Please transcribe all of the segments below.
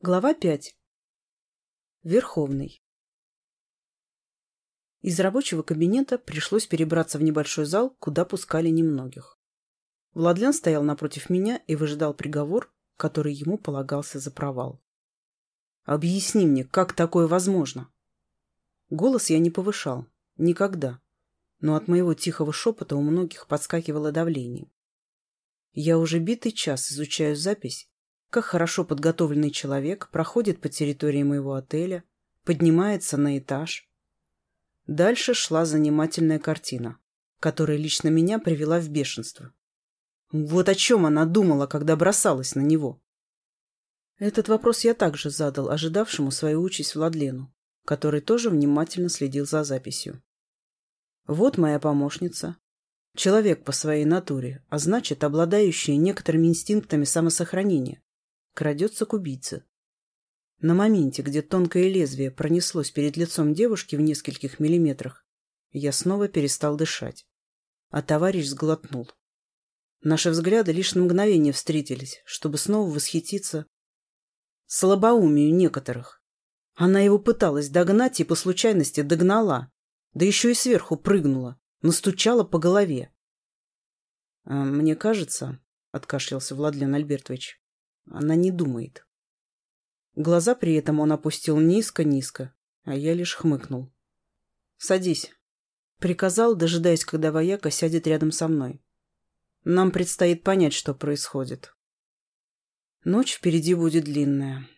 Глава 5. Верховный. Из рабочего кабинета пришлось перебраться в небольшой зал, куда пускали немногих. Владлен стоял напротив меня и выжидал приговор, который ему полагался за провал. «Объясни мне, как такое возможно?» Голос я не повышал. Никогда. Но от моего тихого шепота у многих подскакивало давление. Я уже битый час изучаю запись как хорошо подготовленный человек проходит по территории моего отеля, поднимается на этаж. Дальше шла занимательная картина, которая лично меня привела в бешенство. Вот о чем она думала, когда бросалась на него. Этот вопрос я также задал ожидавшему свою участь Владлену, который тоже внимательно следил за записью. Вот моя помощница. Человек по своей натуре, а значит, обладающий некоторыми инстинктами самосохранения крадется к убийце. На моменте, где тонкое лезвие пронеслось перед лицом девушки в нескольких миллиметрах, я снова перестал дышать. А товарищ сглотнул. Наши взгляды лишь на мгновение встретились, чтобы снова восхититься слабоумию некоторых. Она его пыталась догнать и по случайности догнала, да еще и сверху прыгнула, настучала по голове. «Э, «Мне кажется», — откашлялся Владлен Альбертович, она не думает. Глаза при этом он опустил низко-низко, а я лишь хмыкнул. «Садись», — приказал, дожидаясь, когда вояка сядет рядом со мной. «Нам предстоит понять, что происходит». Ночь впереди будет длинная.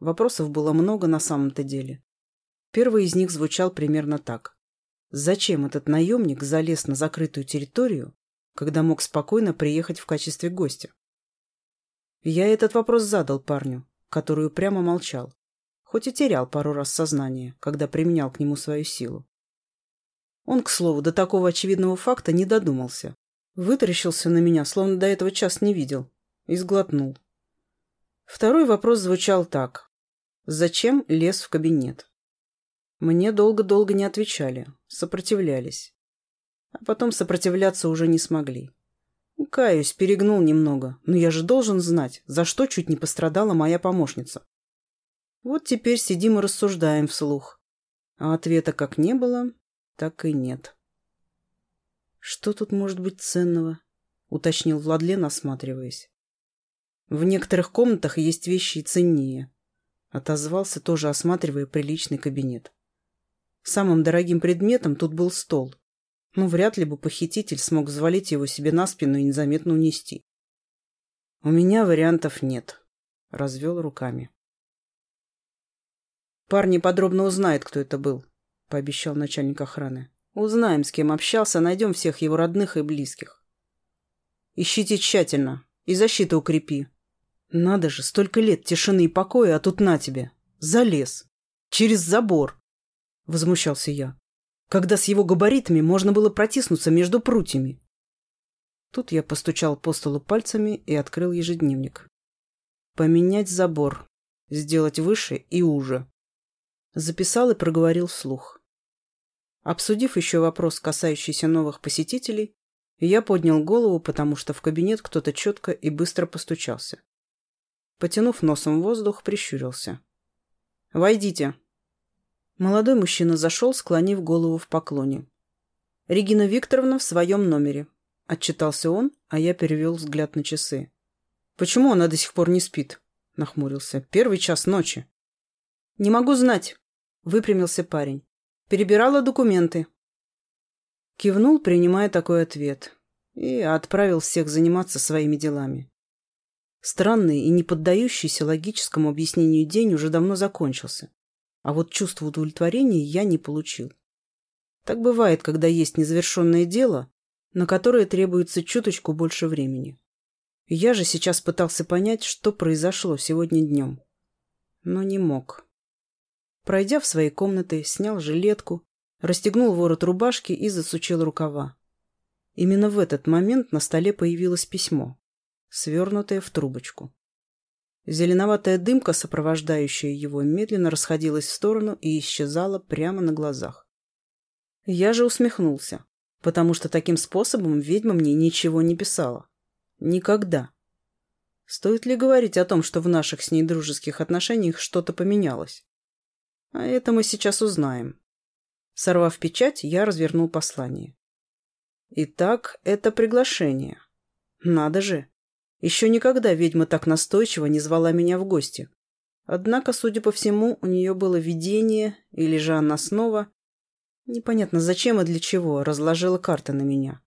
Вопросов было много на самом-то деле. Первый из них звучал примерно так. Зачем этот наемник залез на закрытую территорию, когда мог спокойно приехать в качестве гостя? Я этот вопрос задал парню, который упрямо молчал, хоть и терял пару раз сознание, когда применял к нему свою силу. Он, к слову, до такого очевидного факта не додумался. Вытаращился на меня, словно до этого час не видел, и сглотнул. Второй вопрос звучал так. Зачем лез в кабинет? Мне долго-долго не отвечали, сопротивлялись. А потом сопротивляться уже не смогли. Каюсь, перегнул немного, но я же должен знать, за что чуть не пострадала моя помощница. Вот теперь сидим и рассуждаем вслух. А ответа как не было, так и нет. Что тут может быть ценного? Уточнил Владлен, осматриваясь. В некоторых комнатах есть вещи и ценнее. Отозвался, тоже осматривая приличный кабинет. Самым дорогим предметом тут был стол, но вряд ли бы похититель смог взвалить его себе на спину и незаметно унести. «У меня вариантов нет», — развел руками. «Парни подробно узнают, кто это был», — пообещал начальник охраны. «Узнаем, с кем общался, найдем всех его родных и близких». «Ищите тщательно и защиту укрепи». «Надо же, столько лет тишины и покоя, а тут на тебе! Залез! Через забор!» — возмущался я когда с его габаритами можно было протиснуться между прутьями. Тут я постучал по столу пальцами и открыл ежедневник. Поменять забор. Сделать выше и уже. Записал и проговорил вслух. Обсудив еще вопрос, касающийся новых посетителей, я поднял голову, потому что в кабинет кто-то четко и быстро постучался. Потянув носом воздух, прищурился. «Войдите», Молодой мужчина зашел, склонив голову в поклоне. «Регина Викторовна в своем номере», — отчитался он, а я перевел взгляд на часы. «Почему она до сих пор не спит?» — нахмурился. «Первый час ночи». «Не могу знать», — выпрямился парень. «Перебирала документы». Кивнул, принимая такой ответ, и отправил всех заниматься своими делами. Странный и не поддающийся логическому объяснению день уже давно закончился а вот чувство удовлетворения я не получил. Так бывает, когда есть незавершенное дело, на которое требуется чуточку больше времени. Я же сейчас пытался понять, что произошло сегодня днем. Но не мог. Пройдя в свои комнаты, снял жилетку, расстегнул ворот рубашки и засучил рукава. Именно в этот момент на столе появилось письмо, свернутое в трубочку. Зеленоватая дымка, сопровождающая его, медленно расходилась в сторону и исчезала прямо на глазах. Я же усмехнулся, потому что таким способом ведьма мне ничего не писала. Никогда. Стоит ли говорить о том, что в наших с ней дружеских отношениях что-то поменялось? А это мы сейчас узнаем. Сорвав печать, я развернул послание. Итак, это приглашение. Надо же, еще никогда ведьма так настойчиво не звала меня в гости. Однако, судя по всему, у нее было видение, или же она снова, непонятно зачем и для чего, разложила карты на меня.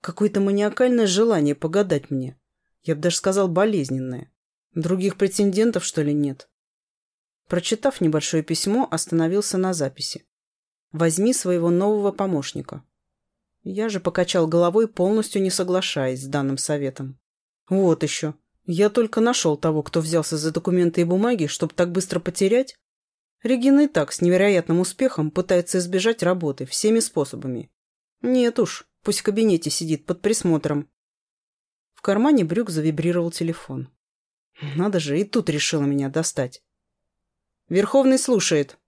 Какое-то маниакальное желание погадать мне. Я бы даже сказал, болезненное. Других претендентов, что ли, нет? Прочитав небольшое письмо, остановился на записи. «Возьми своего нового помощника». Я же покачал головой, полностью не соглашаясь с данным советом. Вот еще. Я только нашел того, кто взялся за документы и бумаги, чтобы так быстро потерять. Регина и так с невероятным успехом пытается избежать работы всеми способами. Нет уж, пусть в кабинете сидит под присмотром. В кармане брюк завибрировал телефон. Надо же, и тут решила меня достать. Верховный слушает.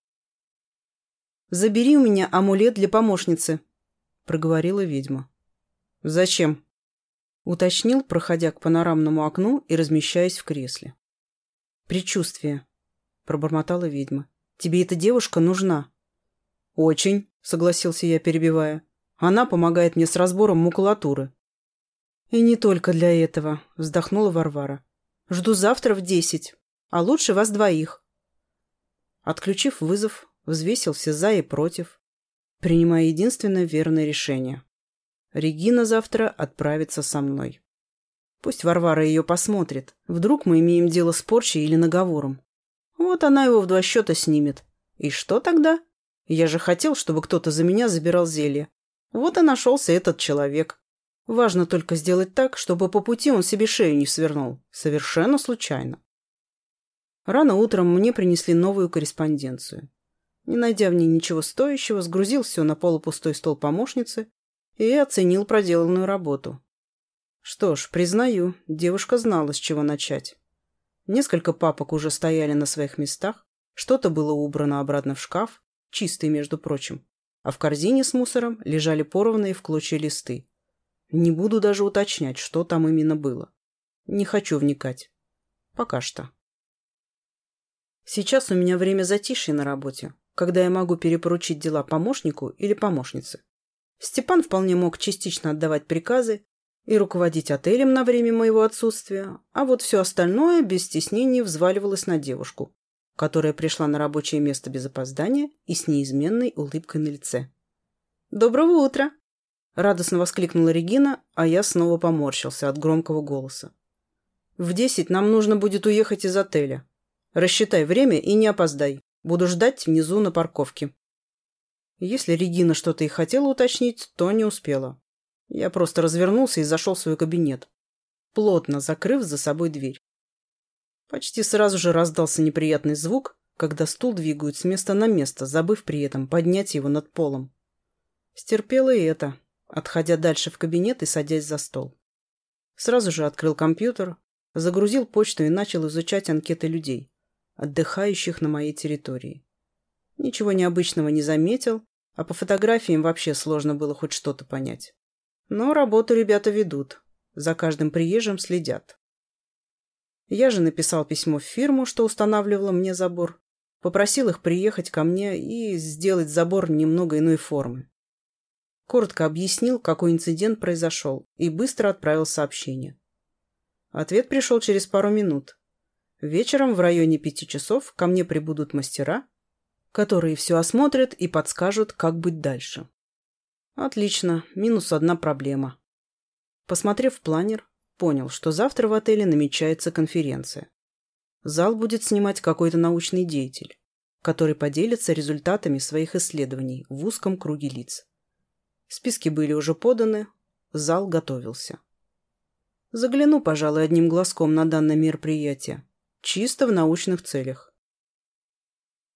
«Забери у меня амулет для помощницы», — проговорила ведьма. «Зачем?» уточнил, проходя к панорамному окну и размещаясь в кресле. Причувствие, — пробормотала ведьма. «Тебе эта девушка нужна». «Очень», — согласился я, перебивая. «Она помогает мне с разбором макулатуры». «И не только для этого», — вздохнула Варвара. «Жду завтра в десять, а лучше вас двоих». Отключив вызов, взвесился за и против, принимая единственное верное решение. Регина завтра отправится со мной. Пусть Варвара ее посмотрит. Вдруг мы имеем дело с порчей или наговором. Вот она его в два счета снимет. И что тогда? Я же хотел, чтобы кто-то за меня забирал зелье. Вот и нашелся этот человек. Важно только сделать так, чтобы по пути он себе шею не свернул. Совершенно случайно. Рано утром мне принесли новую корреспонденцию. Не найдя в ней ничего стоящего, сгрузил все на полупустой стол помощницы и оценил проделанную работу. Что ж, признаю, девушка знала, с чего начать. Несколько папок уже стояли на своих местах, что-то было убрано обратно в шкаф, чистый, между прочим, а в корзине с мусором лежали порванные в клочья листы. Не буду даже уточнять, что там именно было. Не хочу вникать. Пока что. Сейчас у меня время затишья на работе, когда я могу перепоручить дела помощнику или помощнице. Степан вполне мог частично отдавать приказы и руководить отелем на время моего отсутствия, а вот все остальное без стеснений взваливалось на девушку, которая пришла на рабочее место без опоздания и с неизменной улыбкой на лице. «Доброго утра!» – радостно воскликнула Регина, а я снова поморщился от громкого голоса. «В десять нам нужно будет уехать из отеля. Рассчитай время и не опоздай. Буду ждать внизу на парковке». Если Регина что-то и хотела уточнить, то не успела. Я просто развернулся и зашел в свой кабинет, плотно закрыв за собой дверь. Почти сразу же раздался неприятный звук, когда стул двигают с места на место, забыв при этом поднять его над полом. Стерпела и это, отходя дальше в кабинет и садясь за стол. Сразу же открыл компьютер, загрузил почту и начал изучать анкеты людей, отдыхающих на моей территории. Ничего необычного не заметил, а по фотографии им вообще сложно было хоть что-то понять. Но работу ребята ведут, за каждым приезжим следят. Я же написал письмо в фирму, что устанавливала мне забор, попросил их приехать ко мне и сделать забор немного иной формы. Коротко объяснил, какой инцидент произошел, и быстро отправил сообщение. Ответ пришел через пару минут. Вечером в районе пяти часов ко мне прибудут мастера которые все осмотрят и подскажут, как быть дальше. Отлично, минус одна проблема. Посмотрев планер, понял, что завтра в отеле намечается конференция. Зал будет снимать какой-то научный деятель, который поделится результатами своих исследований в узком круге лиц. Списки были уже поданы, зал готовился. Загляну, пожалуй, одним глазком на данное мероприятие, чисто в научных целях.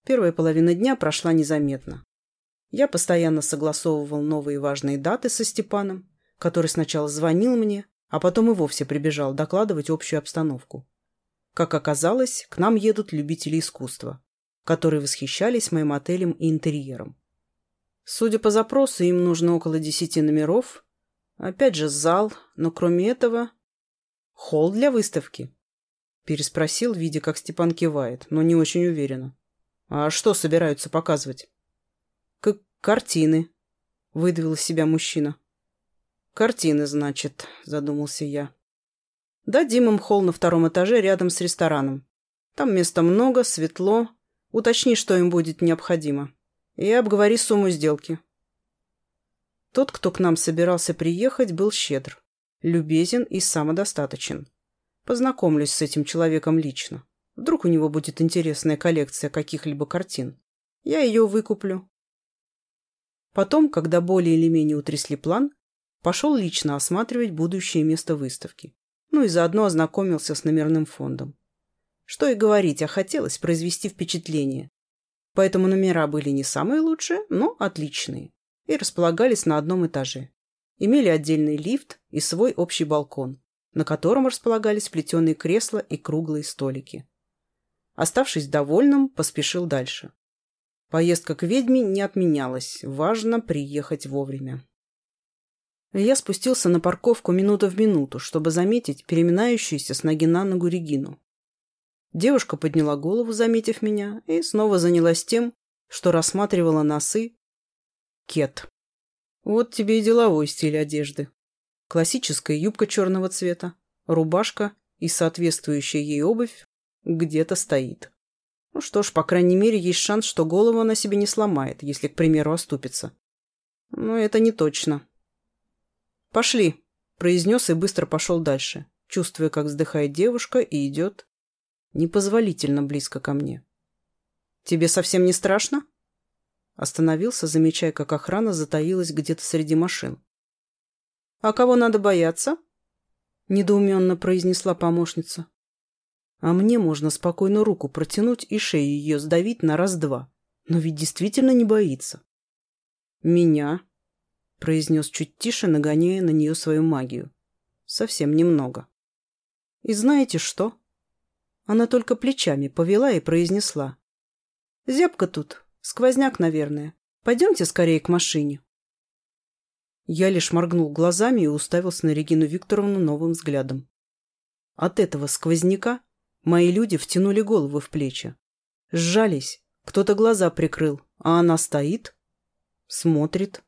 Первая половина дня прошла незаметно. Я постоянно согласовывал новые важные даты со Степаном, который сначала звонил мне, а потом и вовсе прибежал докладывать общую обстановку. Как оказалось, к нам едут любители искусства, которые восхищались моим отелем и интерьером. Судя по запросу, им нужно около десяти номеров, опять же зал, но кроме этого... Холл для выставки? Переспросил, видя, как Степан кивает, но не очень уверенно а что собираются показывать? Как картины. Выдавил из себя мужчина. Картины значит задумался я. Дадим им холл на втором этаже рядом с рестораном. Там места много светло. Уточни что им будет необходимо. И обговори сумму сделки. Тот кто к нам собирался приехать был щедр любезен и самодостаточен. Познакомлюсь с этим человеком лично. Вдруг у него будет интересная коллекция каких-либо картин. Я ее выкуплю. Потом, когда более или менее утрясли план, пошел лично осматривать будущее место выставки, ну и заодно ознакомился с номерным фондом. Что и говорить, а хотелось произвести впечатление. Поэтому номера были не самые лучшие, но отличные, и располагались на одном этаже. Имели отдельный лифт и свой общий балкон, на котором располагались плетеные кресла и круглые столики. Оставшись довольным, поспешил дальше. Поездка к ведьме не отменялась, важно приехать вовремя. Я спустился на парковку минута в минуту, чтобы заметить переминающуюся с ноги на ногу Регину. Девушка подняла голову, заметив меня, и снова занялась тем, что рассматривала носы кет. Вот тебе и деловой стиль одежды. Классическая юбка черного цвета, рубашка и соответствующая ей обувь где-то стоит. Ну что ж, по крайней мере, есть шанс, что голову она себе не сломает, если, к примеру, оступится. Но это не точно. «Пошли», – произнес и быстро пошел дальше, чувствуя, как вздыхает девушка и идет непозволительно близко ко мне. «Тебе совсем не страшно?» Остановился, замечая, как охрана затаилась где-то среди машин. «А кого надо бояться?» Недоуменно произнесла помощница. А мне можно спокойно руку протянуть и шею ее сдавить на раз-два. Но ведь действительно не боится. «Меня», — произнес чуть тише, нагоняя на нее свою магию. «Совсем немного». «И знаете что?» Она только плечами повела и произнесла. «Зябка тут. Сквозняк, наверное. Пойдемте скорее к машине». Я лишь моргнул глазами и уставился на Регину Викторовну новым взглядом. От этого сквозняка Мои люди втянули головы в плечи. Сжались. Кто-то глаза прикрыл, а она стоит, смотрит,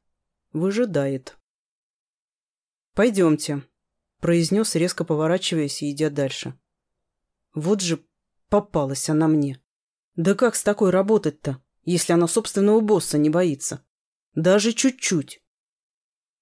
выжидает. «Пойдемте», — произнес, резко поворачиваясь и идя дальше. «Вот же попалась она мне. Да как с такой работать-то, если она собственного босса не боится? Даже чуть-чуть».